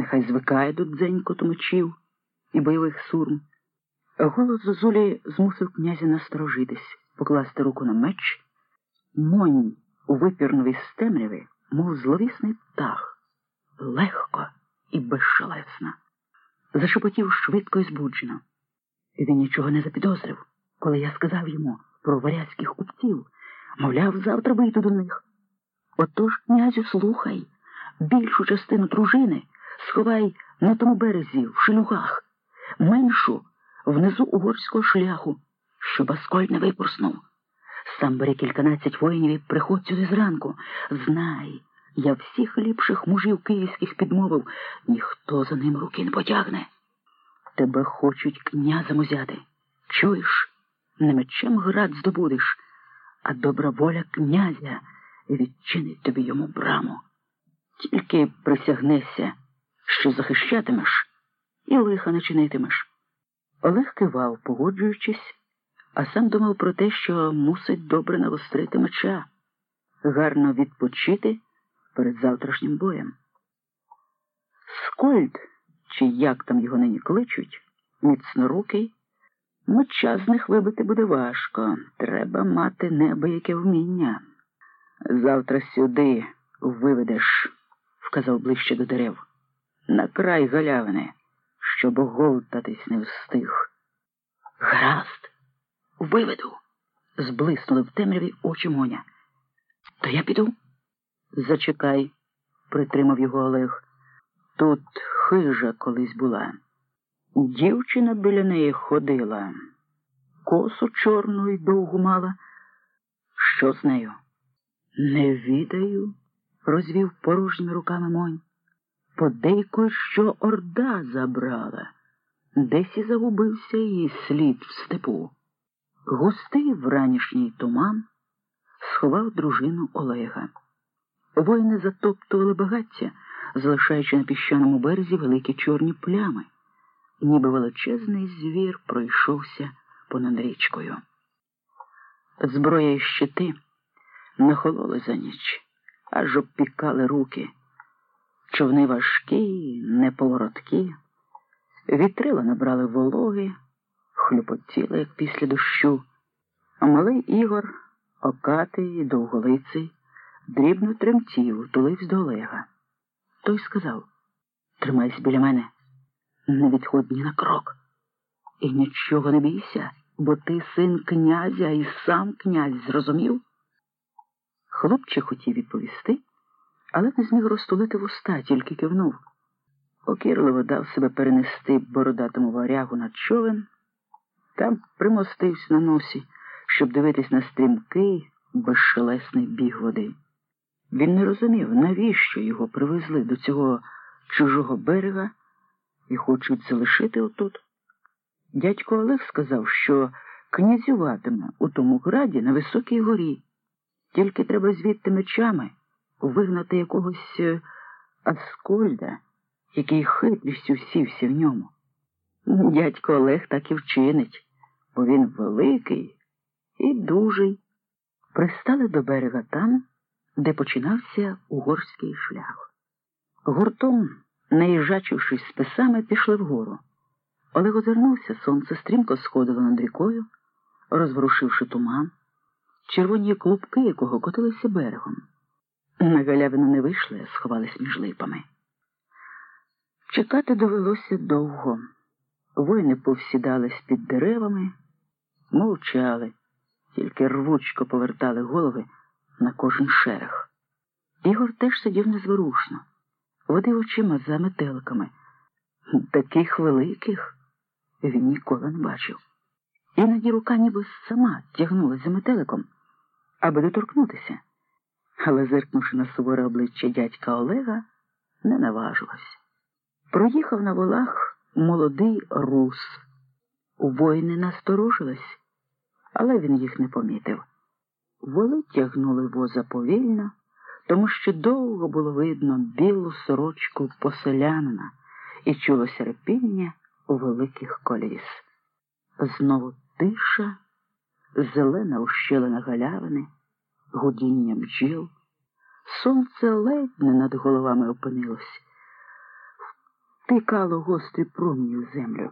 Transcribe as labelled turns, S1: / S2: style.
S1: Нехай звикає до дзенькоту мечів і бойових сурм. Голос Зозулі змусив князя насторожитись, покласти руку на меч. Монь випірнув із темряви, мов зловісний птах, легко і безшелесно. Зашепотів швидко і збуджено. І Він нічого не запідозрив, коли я сказав йому про варязьких купців, мовляв, завтра вийду до них. Отож, князю, слухай, більшу частину дружини сховай на тому березі, в шелюгах, меншу внизу угорського шляху, щоб Аскольд не випорснув. Сам бери кільканадцять воїнів і приходь сюди зранку. Знай, я всіх ліпших мужів київських підмовив, ніхто за ним руки не потягне. Тебе хочуть князем узяти. Чуєш? Не мечем град здобудеш, а добра воля князя відчинить тобі йому браму. Тільки присягнешся, що захищатимеш і лиха не чинитимеш. Олег кивав, погоджуючись, а сам думав про те, що мусить добре навострити меча, гарно відпочити перед завтрашнім боєм. Скольд, чи як там його нині кличуть, міцнорукий, меча з них вибити буде важко. Треба мати небияке вміння. Завтра сюди виведеш, вказав ближче до дерев, на край галявини, щоб оговтатись не встиг. Гаразд, виведу, зблиснули в темряві очі Моня. То я піду. Зачекай, притримав його Олег. Тут хижа колись була. Дівчина біля неї ходила, косу чорну і довгу мала. Що з нею? Не відаю, розвів порожніми руками Монь. Подейкують, що орда забрала, десь і загубився її слід в степу. Густий вранішній туман сховав дружину Олега. Воїни затоптували багаття, залишаючи на піщаному березі великі чорні плями, ніби величезний звір пройшовся понад річкою. Зброя і щити нахололи за ніч, аж обпікали руки. Човни важкі, неповороткі, вітрила набрали вологи, хлюпотіли, як після дощу, а малий Ігор, окатий, довголиций, дрібно тремтів, тулився до Олега. Той сказав Тримайся біля мене, не відходь ні на крок. І нічого не бійся, бо ти син князя і сам князь зрозумів? Хлопчик хотів відповісти, але не зміг розтулити вуста, тільки кивнув. Покірливо дав себе перенести бородатому варягу на човен, там примостився на носі, щоб дивитись на стрімкий, безшелесний біг води. Він не розумів, навіщо його привезли до цього чужого берега і хочуть залишити отут. Дядько Олег сказав, що князюватиме у тому граді на високій горі. Тільки треба звідти мечами вигнати якогось е, Аскольда, який хитрістю сівся в ньому. Дядько Олег так і вчинить, бо він великий і дужий. Пристали до берега там, де починався угорський шлях. Гуртом, наїжачившись списами, пішли вгору. Олег озирнувся, сонце стрімко сходило над рікою, розворушивши туман червоні клубки якого котилися берегом. На галявину не вийшли, а сховались між липами. Чекати довелося довго. Воїни повсідались під деревами, мовчали, тільки рвучко повертали голови на кожен шерех. Ігор теж сидів незворушно, водив очима за метеликами. Таких великих він ніколи не бачив. Іноді рука ніби сама тягнулася за метеликом, аби доторкнутися, але, зиркнувши на суворе обличчя дядька Олега, не наважилась. Проїхав на волах молодий рус. Воїни насторожились, але він їх не помітив. Воли тягнули воза повільно, тому що довго було видно білу сорочку поселянина і чулося репіння у великих коліс. Знову тиша, зелена ущелина галявини, гудіння бджіл. Сонце ледь не над головами опинилось. втикало гострі промені в землю.